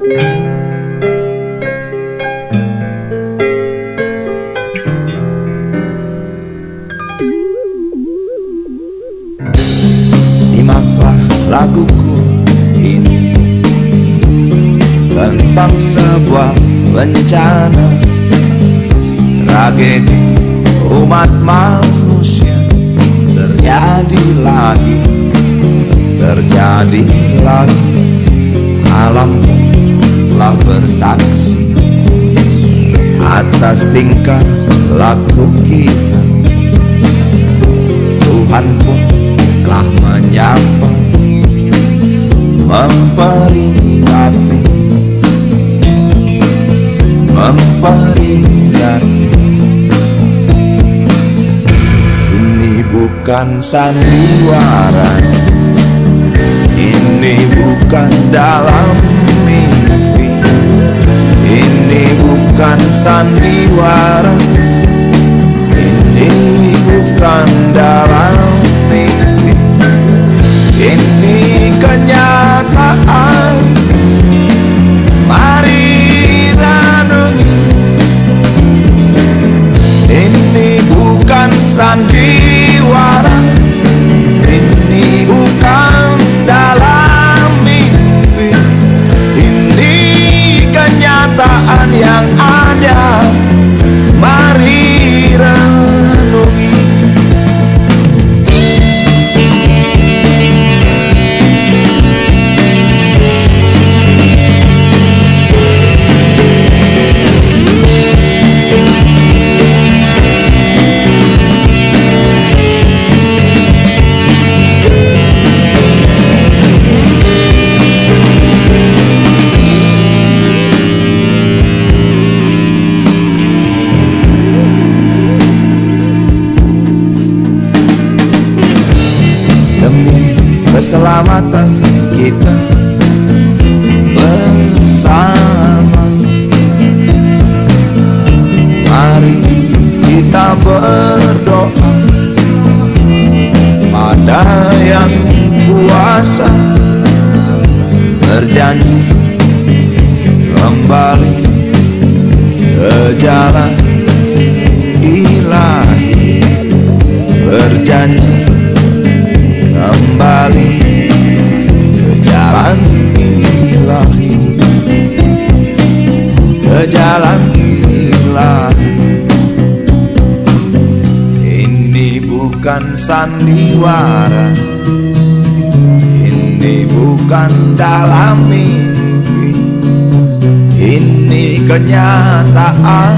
Simaklah laguku ini. Tentang sebuah bencana. Tragedi umat manusia. Terjadi lagi Terjadi lagi Atas tingkah laku kita. Tuhan pun telah menyapa Memperingati Memperingati. Ini bukan sandiwara Ini bukan dalam bukan sandiwara Ini bukan dalam mimpi. Ini kenyataan Mari renungi. Ini bukan sandiwara keselamatan kita bersama. Mari kita berdoa pada yang kuasa berjanji kembali ke jalan ilahi berjanji bukan sandiwara. Ini bukan dalam mimpi. Ini kenyataan